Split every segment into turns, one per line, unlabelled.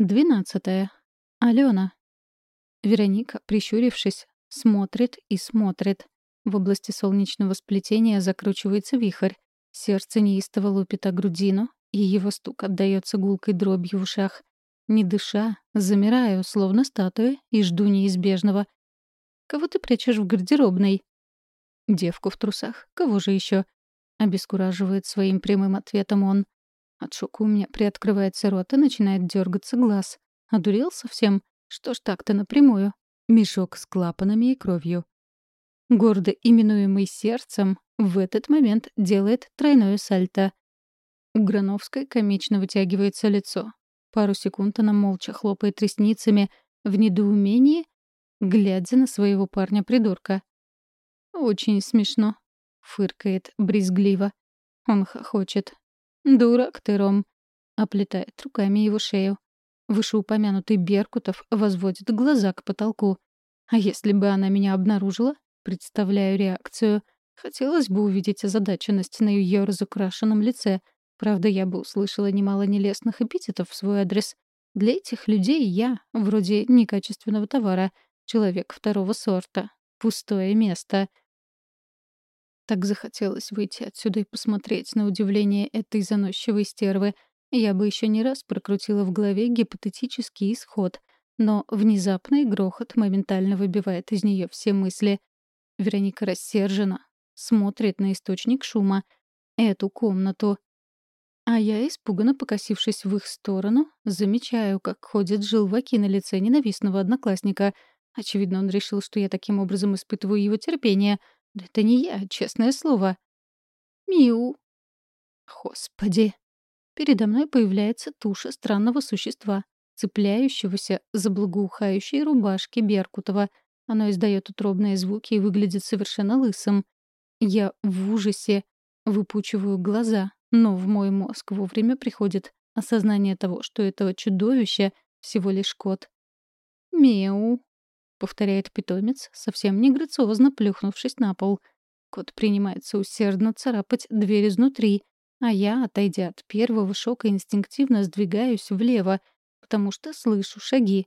Двенадцатое. Алена. Вероника, прищурившись, смотрит и смотрит. В области солнечного сплетения закручивается вихрь. Сердце неистово лупит о грудину, и его стук отдаётся гулкой дробью в ушах. Не дыша, замираю, словно статуя, и жду неизбежного. «Кого ты прячешь в гардеробной?» «Девку в трусах. Кого же еще? Обескураживает своим прямым ответом он. От шока у меня приоткрывается рот и начинает дергаться глаз. Одурел совсем? Что ж так-то напрямую? Мешок с клапанами и кровью. Гордо именуемый сердцем, в этот момент делает тройное сальто. У Грановской комично вытягивается лицо. Пару секунд она молча хлопает ресницами в недоумении, глядя на своего парня-придурка. «Очень смешно», — фыркает брезгливо. Он хохочет. «Дурак ты, Ром!» — оплетает руками его шею. Вышеупомянутый Беркутов возводит глаза к потолку. А если бы она меня обнаружила? Представляю реакцию. Хотелось бы увидеть озадаченность на ее разукрашенном лице. Правда, я бы услышала немало нелестных эпитетов в свой адрес. Для этих людей я, вроде некачественного товара, человек второго сорта. Пустое место. Так захотелось выйти отсюда и посмотреть на удивление этой заносчивой стервы. Я бы еще не раз прокрутила в голове гипотетический исход, но внезапный грохот моментально выбивает из нее все мысли. Вероника рассержена, смотрит на источник шума, эту комнату. А я, испуганно покосившись в их сторону, замечаю, как ходят желваки на лице ненавистного одноклассника. Очевидно, он решил, что я таким образом испытываю его терпение — да это не я, честное слово. Миу. Господи. Передо мной появляется туша странного существа, цепляющегося за благоухающие рубашки Беркутова. Оно издает утробные звуки и выглядит совершенно лысым. Я в ужасе выпучиваю глаза, но в мой мозг вовремя приходит осознание того, что этого чудовища всего лишь кот. «Мяу», повторяет питомец, совсем не грациозно плюхнувшись на пол. Кот принимается усердно царапать дверь изнутри, а я, отойдя от первого шока, инстинктивно сдвигаюсь влево, потому что слышу шаги.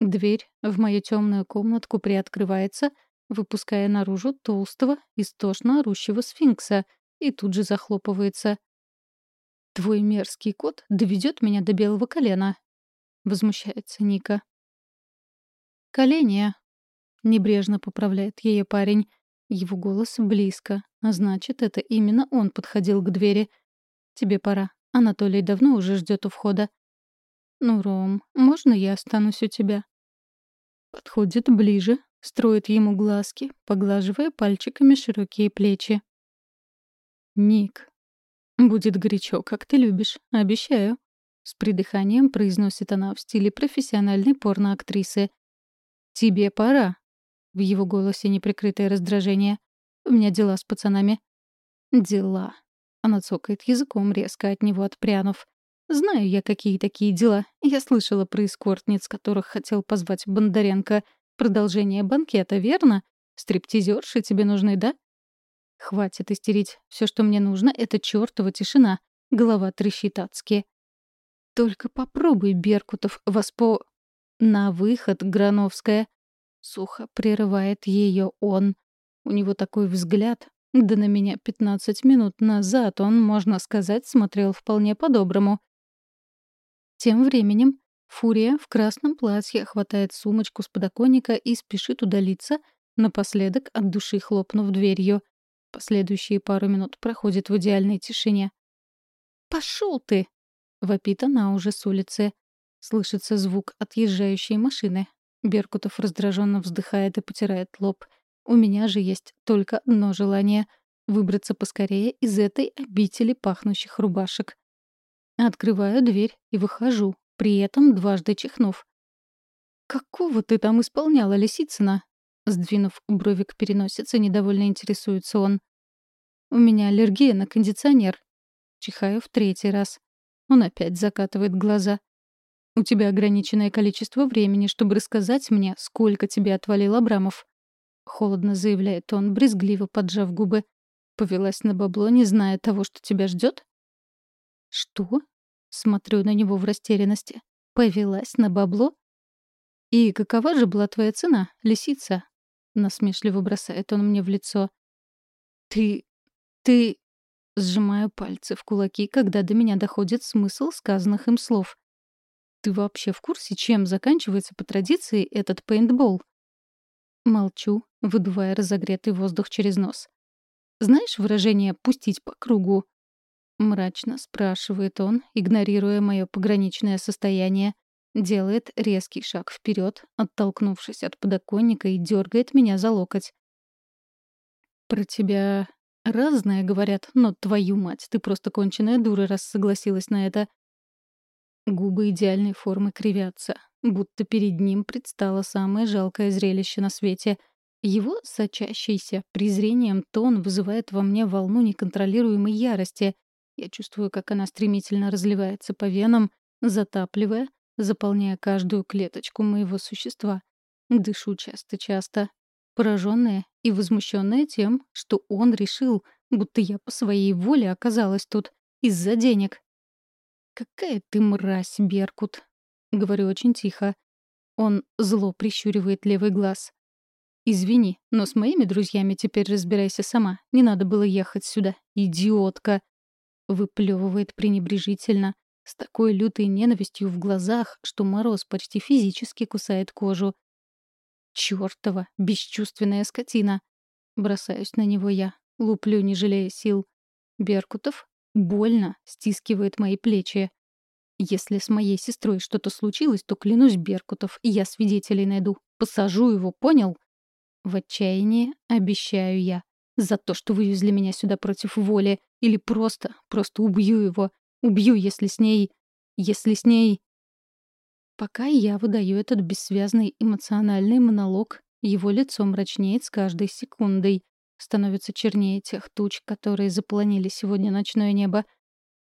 Дверь в мою темную комнатку приоткрывается, выпуская наружу толстого, истошно орущего сфинкса, и тут же захлопывается. «Твой мерзкий кот доведет меня до белого колена», — возмущается Ника. «Колени!» — небрежно поправляет ее парень. Его голос близко, а значит, это именно он подходил к двери. «Тебе пора. Анатолий давно уже ждет у входа». «Ну, Ром, можно я останусь у тебя?» Подходит ближе, строит ему глазки, поглаживая пальчиками широкие плечи. «Ник, будет горячо, как ты любишь, обещаю», — с придыханием произносит она в стиле профессиональной порноактрисы. «Тебе пора». В его голосе неприкрытое раздражение. «У меня дела с пацанами». «Дела». Она цокает языком, резко от него отпрянув. «Знаю я, какие такие дела. Я слышала про эскортниц, которых хотел позвать Бондаренко. Продолжение банкета, верно? Стриптизерши тебе нужны, да?» «Хватит истерить. Все, что мне нужно, — это чертова тишина. Голова трещит адски». «Только попробуй, Беркутов, воспо...» «На выход, Грановская!» Сухо прерывает ее он. У него такой взгляд. Да на меня пятнадцать минут назад он, можно сказать, смотрел вполне по-доброму. Тем временем Фурия в красном платье хватает сумочку с подоконника и спешит удалиться, напоследок от души хлопнув дверью. Последующие пару минут проходят в идеальной тишине. «Пошел ты!» — вопит она уже с улицы. Слышится звук отъезжающей машины. Беркутов раздраженно вздыхает и потирает лоб. У меня же есть только одно желание — выбраться поскорее из этой обители пахнущих рубашек. Открываю дверь и выхожу, при этом дважды чихнув. «Какого ты там исполняла, Лисицына?» Сдвинув брови к переносице, недовольно интересуется он. «У меня аллергия на кондиционер». Чихаю в третий раз. Он опять закатывает глаза. У тебя ограниченное количество времени, чтобы рассказать мне, сколько тебе отвалил Абрамов. Холодно заявляет он, брезгливо поджав губы. Повелась на бабло, не зная того, что тебя ждет? Что? Смотрю на него в растерянности. Повелась на бабло? «И какова же была твоя цена, лисица?» Насмешливо бросает он мне в лицо. «Ты... ты...» Сжимаю пальцы в кулаки, когда до меня доходит смысл сказанных им слов. «Ты вообще в курсе, чем заканчивается по традиции этот пейнтбол?» Молчу, выдувая разогретый воздух через нос. «Знаешь выражение «пустить по кругу»?» Мрачно спрашивает он, игнорируя мое пограничное состояние. Делает резкий шаг вперед, оттолкнувшись от подоконника и дергает меня за локоть. «Про тебя разное говорят, но твою мать, ты просто конченая дура, раз согласилась на это». Губы идеальной формы кривятся, будто перед ним предстало самое жалкое зрелище на свете. Его сочащийся презрением тон вызывает во мне волну неконтролируемой ярости. Я чувствую, как она стремительно разливается по венам, затапливая, заполняя каждую клеточку моего существа. Дышу часто-часто, пораженная и возмущенная тем, что он решил, будто я по своей воле оказалась тут из-за денег. «Какая ты мразь, Беркут!» — говорю очень тихо. Он зло прищуривает левый глаз. «Извини, но с моими друзьями теперь разбирайся сама. Не надо было ехать сюда, идиотка!» Выплевывает пренебрежительно, с такой лютой ненавистью в глазах, что мороз почти физически кусает кожу. Чёртова, бесчувственная скотина. Бросаюсь на него я, луплю, не жалея сил. Беркутов больно стискивает мои плечи. Если с моей сестрой что-то случилось, то клянусь Беркутов, я свидетелей найду. Посажу его, понял? В отчаянии обещаю я. За то, что вывезли меня сюда против воли. Или просто, просто убью его. Убью, если с ней... Если с ней... Пока я выдаю этот бессвязный эмоциональный монолог, его лицо мрачнеет с каждой секундой. Становится чернее тех туч, которые заполонили сегодня ночное небо.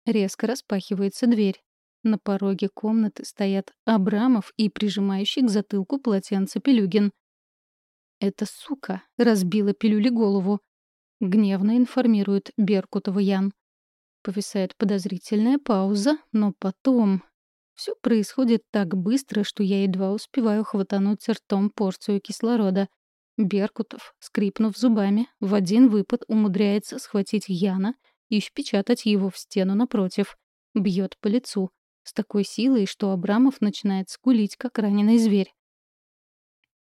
Резко распахивается дверь. На пороге комнаты стоят Абрамов и прижимающий к затылку полотенце Пелюгин. «Эта сука разбила пилюли голову», — гневно информирует Беркутова Ян. Повисает подозрительная пауза, но потом... Все происходит так быстро, что я едва успеваю хватануть ртом порцию кислорода. Беркутов, скрипнув зубами, в один выпад умудряется схватить Яна и впечатать его в стену напротив. Бьет по лицу. С такой силой, что Абрамов начинает скулить, как раненый зверь.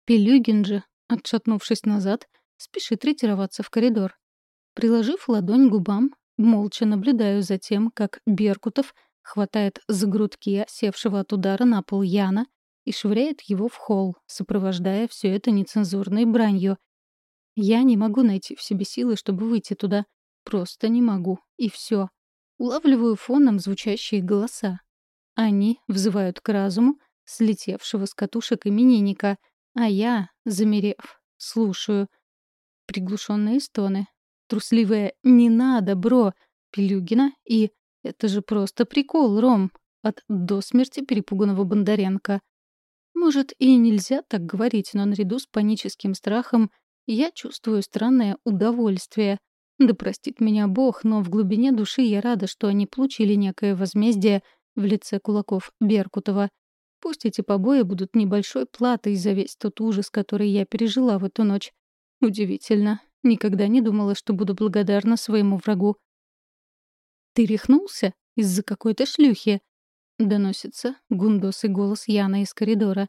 Пелюгин же, отшатнувшись назад, спешит ретироваться в коридор. Приложив ладонь к губам, Молча наблюдаю за тем, как Беркутов хватает за грудки севшего от удара на пол Яна и швыряет его в холл, сопровождая все это нецензурной бранью. Я не могу найти в себе силы, чтобы выйти туда. Просто не могу. И все. Улавливаю фоном звучащие голоса. Они взывают к разуму слетевшего с катушек именинника, а я, замерев, слушаю. Приглушенные стоны, трусливое «не надо, бро» Пелюгина и «это же просто прикол, Ром» от до смерти перепуганного Бондаренко. Может, и нельзя так говорить, но наряду с паническим страхом я чувствую странное удовольствие. Да простит меня Бог, но в глубине души я рада, что они получили некое возмездие в лице кулаков Беркутова. Пусть эти побои будут небольшой платой за весь тот ужас, который я пережила в эту ночь. Удивительно. Никогда не думала, что буду благодарна своему врагу. «Ты рехнулся? Из-за какой-то шлюхи?» — доносится гундосый голос Яна из коридора.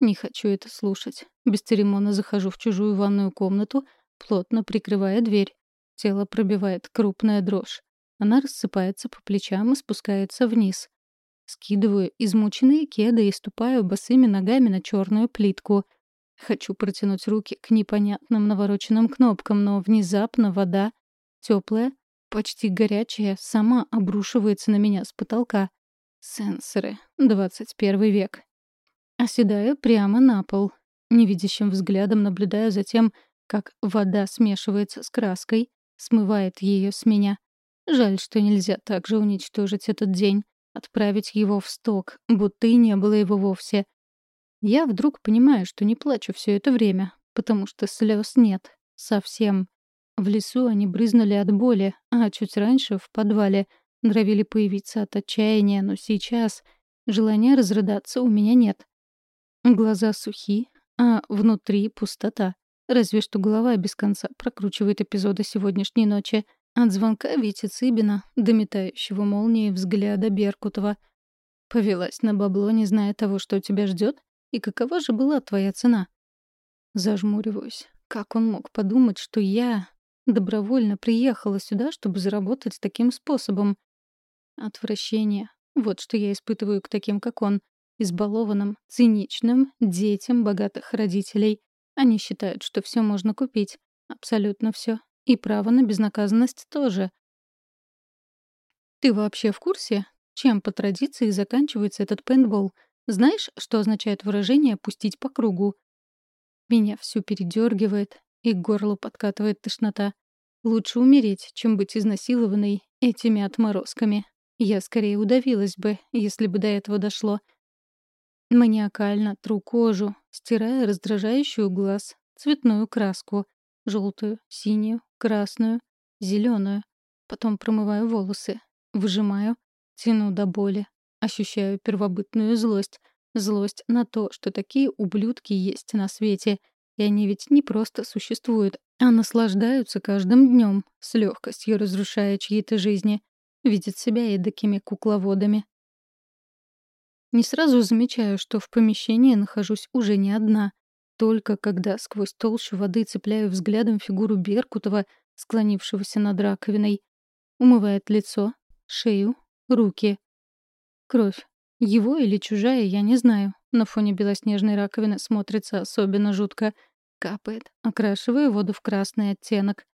Не хочу это слушать. Бесцеремонно захожу в чужую ванную комнату, плотно прикрывая дверь. Тело пробивает крупная дрожь. Она рассыпается по плечам и спускается вниз. Скидываю измученные кеды и ступаю босыми ногами на черную плитку — Хочу протянуть руки к непонятным навороченным кнопкам, но внезапно вода, теплая, почти горячая, сама обрушивается на меня с потолка. Сенсоры. 21 век. Оседаю прямо на пол. Невидящим взглядом наблюдаю за тем, как вода смешивается с краской, смывает ее с меня. Жаль, что нельзя также уничтожить этот день, отправить его в сток, будто и не было его вовсе. Я вдруг понимаю, что не плачу все это время, потому что слез нет. Совсем. В лесу они брызнули от боли, а чуть раньше, в подвале, норовили появиться от отчаяния, но сейчас Желания разрыдаться у меня нет. Глаза сухи, а внутри пустота. Разве что голова без конца прокручивает эпизоды сегодняшней ночи. От звонка Вити Цыбина до метающего молнии взгляда Беркутова. Повелась на бабло, не зная того, что тебя ждет, и какова же была твоя цена? Зажмуриваюсь. Как он мог подумать, что я добровольно приехала сюда, чтобы заработать таким способом? Отвращение. Вот что я испытываю к таким, как он избалованным, циничным детям богатых родителей. Они считают, что все можно купить. Абсолютно все. И право на безнаказанность тоже. Ты вообще в курсе, чем по традиции заканчивается этот пейнтбол? Знаешь, что означает выражение «пустить по кругу»? Меня всё передергивает, и к горлу подкатывает тошнота. Лучше умереть, чем быть изнасилованной этими отморозками. Я скорее удавилась бы, если бы до этого дошло. Маниакально тру кожу, стирая раздражающую глаз, цветную краску, желтую, синюю, красную, зеленую. Потом промываю волосы, выжимаю, тяну до боли, ощущаю первобытную злость. Злость на то, что такие ублюдки есть на свете. И они ведь не просто существуют, а наслаждаются каждым днем, с легкостью разрушая чьи-то жизни. Видят себя эдакими кукловодами. Не сразу замечаю, что в помещении нахожусь уже не одна. Только когда сквозь толщу воды цепляю взглядом фигуру Беркутова, склонившегося над раковиной. Умывает лицо, шею, руки. Кровь. Его или чужая, я не знаю. На фоне белоснежной раковины смотрится особенно жутко. Капает, окрашивая воду в красный оттенок.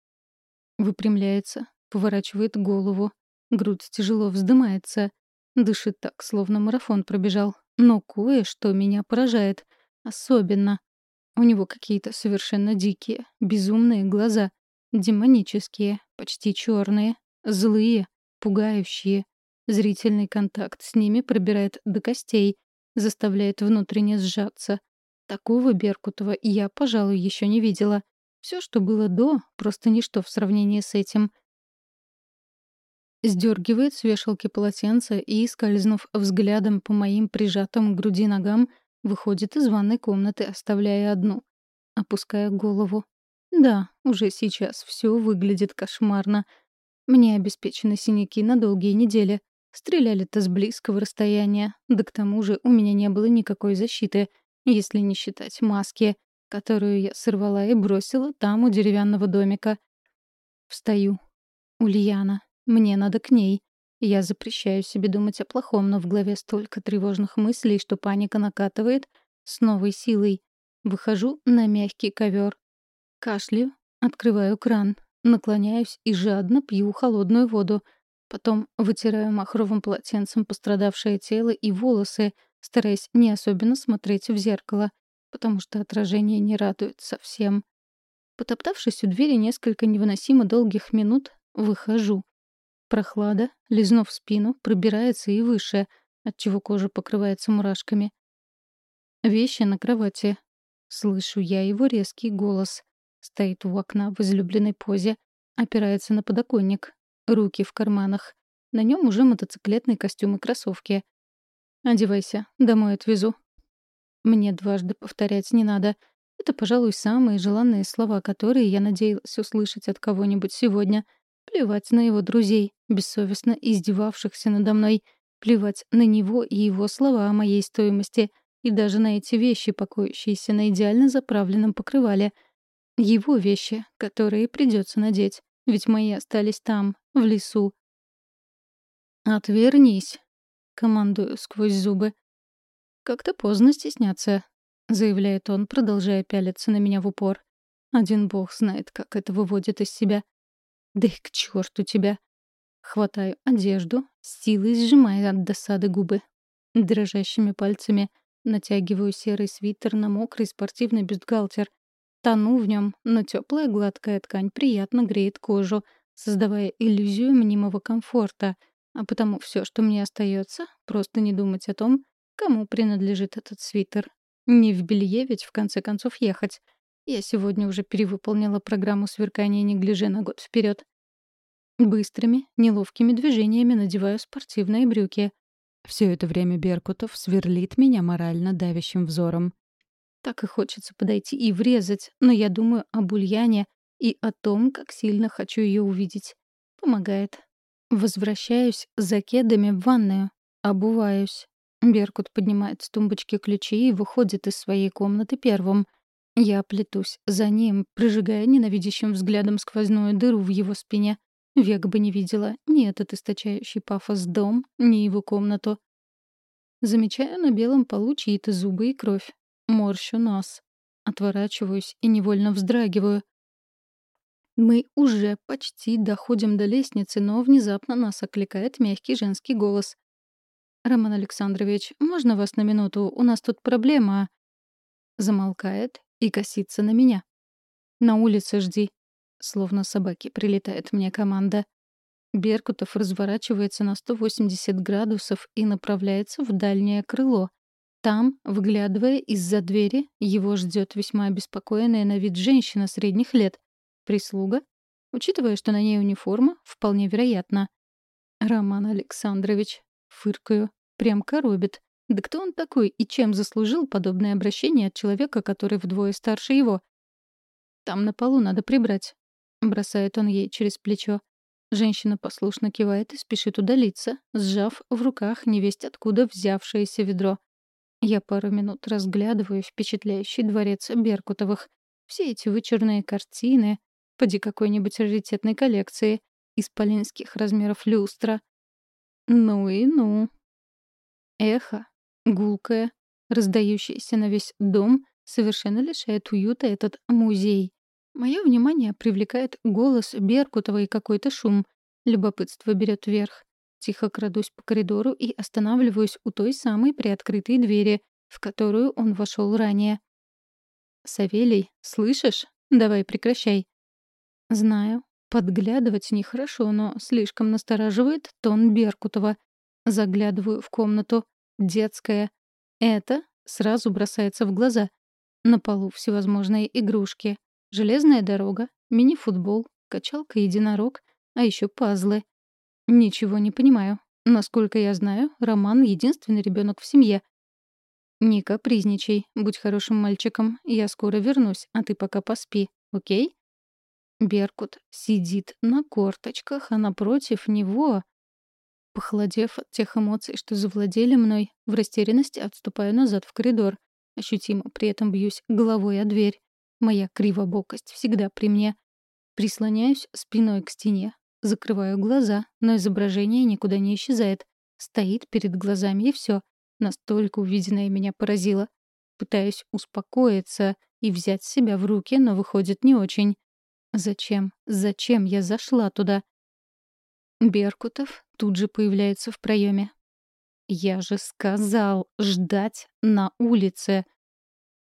Выпрямляется, поворачивает голову. Грудь тяжело вздымается. Дышит так, словно марафон пробежал. Но кое-что меня поражает. Особенно. У него какие-то совершенно дикие, безумные глаза. Демонические, почти черные, злые, пугающие. Зрительный контакт с ними пробирает до костей, заставляет внутренне сжаться. Такого Беркутова я, пожалуй, еще не видела. Все, что было до, просто ничто в сравнении с этим — Сдергивает с вешалки полотенце и, скользнув взглядом по моим прижатым к груди ногам, выходит из ванной комнаты, оставляя одну. Опуская голову. Да, уже сейчас все выглядит кошмарно. Мне обеспечены синяки на долгие недели. Стреляли-то с близкого расстояния. Да к тому же у меня не было никакой защиты, если не считать маски, которую я сорвала и бросила там у деревянного домика. Встаю. Ульяна. Мне надо к ней. Я запрещаю себе думать о плохом, но в голове столько тревожных мыслей, что паника накатывает с новой силой. Выхожу на мягкий ковер. Кашляю, открываю кран, наклоняюсь и жадно пью холодную воду. Потом вытираю махровым полотенцем пострадавшее тело и волосы, стараясь не особенно смотреть в зеркало, потому что отражение не радует совсем. Потоптавшись у двери несколько невыносимо долгих минут, выхожу. Прохлада, лизнув спину, пробирается и выше, отчего кожа покрывается мурашками. Вещи на кровати. Слышу я его резкий голос. Стоит у окна в излюбленной позе, опирается на подоконник, руки в карманах. На нем уже мотоциклетный костюм и кроссовки. «Одевайся, домой отвезу». Мне дважды повторять не надо. Это, пожалуй, самые желанные слова, которые я надеялась услышать от кого-нибудь сегодня — Плевать на его друзей, бессовестно издевавшихся надо мной. Плевать на него и его слова о моей стоимости. И даже на эти вещи, покоящиеся на идеально заправленном покрывале. Его вещи, которые придется надеть. Ведь мои остались там, в лесу. «Отвернись», — командую сквозь зубы. «Как-то поздно стесняться», — заявляет он, продолжая пялиться на меня в упор. Один бог знает, как это выводит из себя. Да и к черту тебя. Хватаю одежду, силой сжимая от досады губы. Дрожащими пальцами натягиваю серый свитер на мокрый спортивный бюстгальтер. Тону в нем, но теплая гладкая ткань приятно греет кожу, создавая иллюзию мнимого комфорта. А потому все, что мне остается, просто не думать о том, кому принадлежит этот свитер. Не в белье ведь в конце концов ехать. Я сегодня уже перевыполнила программу сверкания неглиже на год вперед. Быстрыми, неловкими движениями надеваю спортивные брюки. Все это время Беркутов сверлит меня морально давящим взором. Так и хочется подойти и врезать, но я думаю об Ульяне и о том, как сильно хочу ее увидеть. Помогает. Возвращаюсь за кедами в ванную. Обуваюсь. Беркут поднимает с тумбочки ключи и выходит из своей комнаты первым. Я плетусь за ним, прижигая ненавидящим взглядом сквозную дыру в его спине. Век бы не видела ни этот источающий пафос дом, ни его комнату. Замечаю на белом полу чьи-то зубы и кровь. Морщу нос. Отворачиваюсь и невольно вздрагиваю. Мы уже почти доходим до лестницы, но внезапно нас окликает мягкий женский голос. «Роман Александрович, можно вас на минуту? У нас тут проблема». Замолкает и косится на меня. «На улице жди». Словно собаки прилетает мне команда. Беркутов разворачивается на 180 градусов и направляется в дальнее крыло. Там, выглядывая из-за двери, его ждет весьма обеспокоенная на вид женщина средних лет. Прислуга? Учитывая, что на ней униформа, вполне вероятно. Роман Александрович. Фыркаю. Прям коробит. Да кто он такой и чем заслужил подобное обращение от человека, который вдвое старше его? Там на полу надо прибрать. Бросает он ей через плечо. Женщина послушно кивает и спешит удалиться, сжав в руках невесть откуда взявшееся ведро. Я пару минут разглядываю впечатляющий дворец Беркутовых. Все эти вычурные картины, поди какой-нибудь раритетной коллекции, исполинских размеров люстра. Ну и ну. Эхо, гулкое, раздающееся на весь дом, совершенно лишает уюта этот музей. Мое внимание привлекает голос Беркутова и какой-то шум. Любопытство берет верх. Тихо крадусь по коридору и останавливаюсь у той самой приоткрытой двери, в которую он вошел ранее. «Савелий, слышишь? Давай прекращай». Знаю. Подглядывать нехорошо, но слишком настораживает тон Беркутова. Заглядываю в комнату. Детская. Это сразу бросается в глаза. На полу всевозможные игрушки. Железная дорога, мини-футбол, качалка-единорог, а еще пазлы. Ничего не понимаю. Насколько я знаю, Роман — единственный ребенок в семье. Не капризничай, будь хорошим мальчиком. Я скоро вернусь, а ты пока поспи, окей? Беркут сидит на корточках, а напротив него... Похолодев от тех эмоций, что завладели мной, в растерянности отступаю назад в коридор. Ощутимо при этом бьюсь головой о дверь. Моя кривобокость всегда при мне. Прислоняюсь спиной к стене, закрываю глаза, но изображение никуда не исчезает. Стоит перед глазами и все. Настолько увиденное меня поразило. Пытаюсь успокоиться и взять себя в руки, но выходит не очень. Зачем? Зачем я зашла туда? Беркутов тут же появляется в проеме. «Я же сказал ждать на улице!»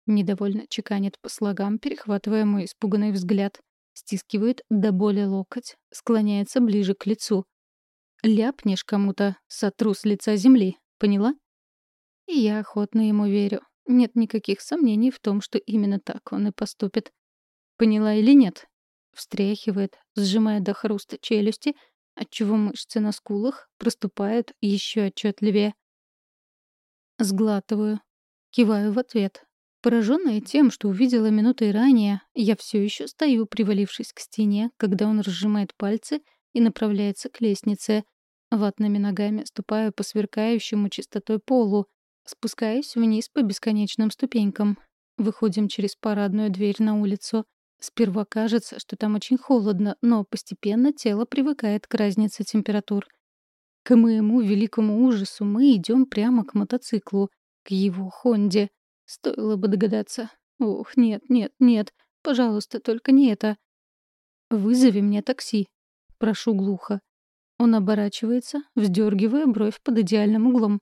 Недовольно чеканит по слогам, перехватывая мой испуганный взгляд. Стискивает до боли локоть, склоняется ближе к лицу. «Ляпнешь кому-то, сотру с лица земли, поняла?» И я охотно ему верю. Нет никаких сомнений в том, что именно так он и поступит. «Поняла или нет?» Встряхивает, сжимая до хруста челюсти, отчего мышцы на скулах проступают еще отчетливее. Сглатываю. Киваю в ответ, Пораженная тем, что увидела минутой ранее, я все еще стою, привалившись к стене, когда он разжимает пальцы и направляется к лестнице. Ватными ногами ступаю по сверкающему чистотой полу, спускаюсь вниз по бесконечным ступенькам. Выходим через парадную дверь на улицу. Сперва кажется, что там очень холодно, но постепенно тело привыкает к разнице температур. К моему великому ужасу мы идем прямо к мотоциклу, к его Хонде. Стоило бы догадаться. Ох, нет, нет, нет. Пожалуйста, только не это. Вызови мне такси. Прошу глухо. Он оборачивается, вздергивая бровь под идеальным углом.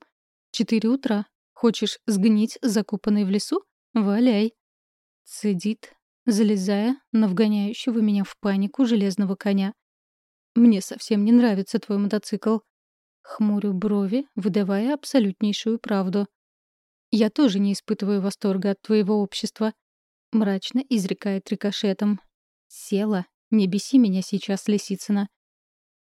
Четыре утра. Хочешь сгнить, закопанный в лесу? Валяй. Цедит, залезая на вгоняющего меня в панику железного коня. Мне совсем не нравится твой мотоцикл. Хмурю брови, выдавая абсолютнейшую правду. «Я тоже не испытываю восторга от твоего общества», — мрачно изрекает рикошетом. «Села. Не беси меня сейчас, Лисицына».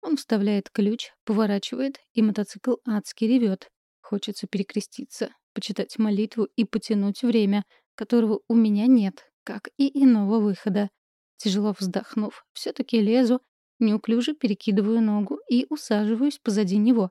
Он вставляет ключ, поворачивает, и мотоцикл адски ревет. Хочется перекреститься, почитать молитву и потянуть время, которого у меня нет, как и иного выхода. Тяжело вздохнув, все таки лезу, неуклюже перекидываю ногу и усаживаюсь позади него.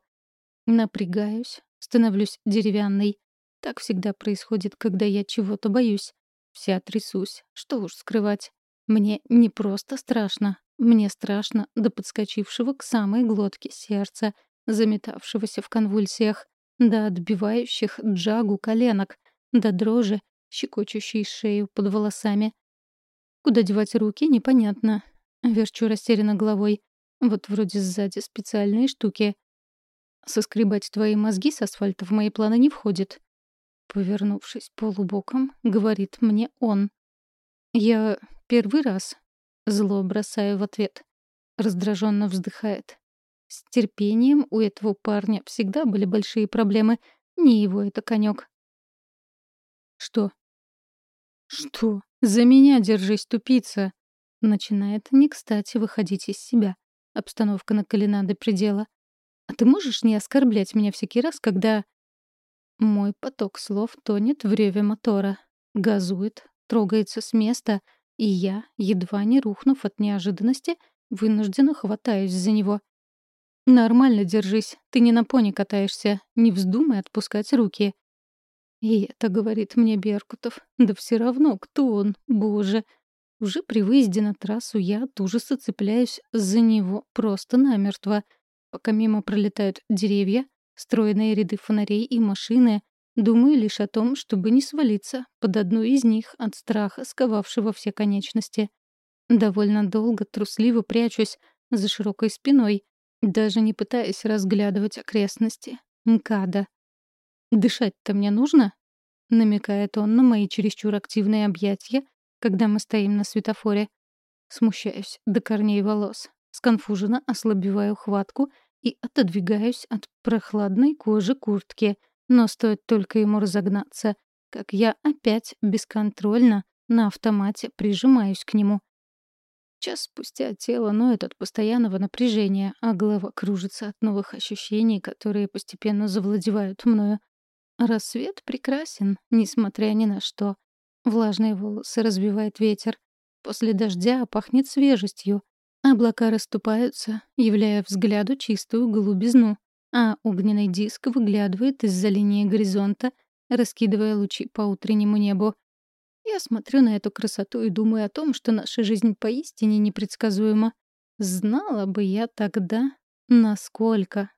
Напрягаюсь, становлюсь деревянной. Так всегда происходит, когда я чего-то боюсь. Вся трясусь, что уж скрывать. Мне не просто страшно. Мне страшно до подскочившего к самой глотке сердца, заметавшегося в конвульсиях, до отбивающих джагу коленок, до дрожи, щекочущей шею под волосами. Куда девать руки, непонятно. Верчу растерянно головой. Вот вроде сзади специальные штуки. Соскребать твои мозги с асфальта в мои планы не входит. Повернувшись полубоком, говорит мне он. Я первый раз. Зло бросаю в ответ. Раздраженно вздыхает. С терпением у этого парня всегда были большие проблемы. Не его это конек. Что? Что? За меня держись, тупица. Начинает не кстати выходить из себя. Обстановка накалена до предела. А ты можешь не оскорблять меня всякий раз, когда... Мой поток слов тонет в реве мотора. Газует, трогается с места, и я, едва не рухнув от неожиданности, вынужденно хватаюсь за него. «Нормально держись, ты не на пони катаешься, не вздумай отпускать руки». И это говорит мне Беркутов. Да все равно, кто он, боже. Уже при выезде на трассу я от ужаса цепляюсь за него просто намертво. Пока мимо пролетают деревья, стройные ряды фонарей и машины, думаю лишь о том, чтобы не свалиться под одну из них от страха, сковавшего все конечности. Довольно долго трусливо прячусь за широкой спиной, даже не пытаясь разглядывать окрестности. МКАДа. «Дышать-то мне нужно?» — намекает он на мои чересчур активные объятия, когда мы стоим на светофоре. Смущаюсь до корней волос. Сконфуженно ослабеваю хватку и отодвигаюсь от прохладной кожи куртки. Но стоит только ему разогнаться, как я опять бесконтрольно на автомате прижимаюсь к нему. Час спустя тело ноет от постоянного напряжения, а голова кружится от новых ощущений, которые постепенно завладевают мною. Рассвет прекрасен, несмотря ни на что. Влажные волосы разбивает ветер. После дождя пахнет свежестью. Облака расступаются, являя взгляду чистую голубизну, а огненный диск выглядывает из-за линии горизонта, раскидывая лучи по утреннему небу. Я смотрю на эту красоту и думаю о том, что наша жизнь поистине непредсказуема. Знала бы я тогда, насколько.